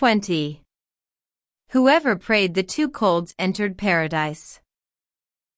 20. Whoever prayed the two colds entered paradise.